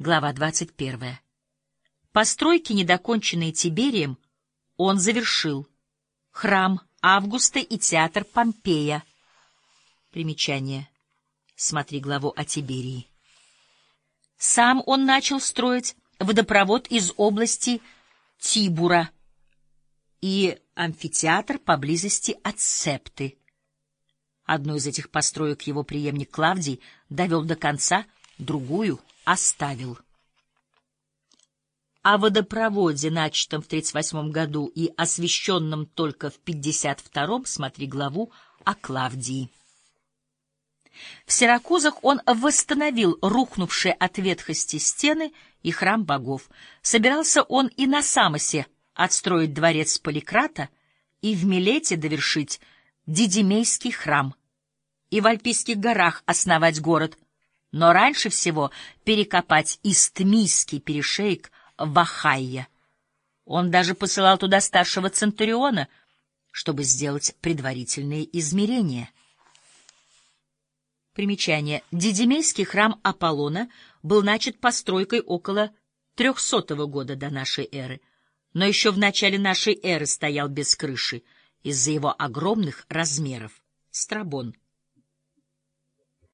Глава 21. Постройки, недоконченные Тиберием, он завершил. Храм Августа и театр Помпея. Примечание. Смотри главу о Тиберии. Сам он начал строить водопровод из области Тибура и амфитеатр поблизости от Септы. Одну из этих построек его преемник Клавдий довел до конца, другую оставил. О водопроводе, начатом в 38 году и освященном только в 52-м, смотри главу о Клавдии. В Сиракузах он восстановил рухнувшие от ветхости стены и храм богов. Собирался он и на Самосе отстроить дворец Поликрата и в Милете довершить Дидимейский храм, и в Альпийских горах основать город, но раньше всего перекопать Истмийский перешейк Вахайя. Он даже посылал туда старшего Центуриона, чтобы сделать предварительные измерения. Примечание. Дидимейский храм Аполлона был начат постройкой около 300 года до нашей эры, но еще в начале нашей эры стоял без крыши из-за его огромных размеров. Страбон.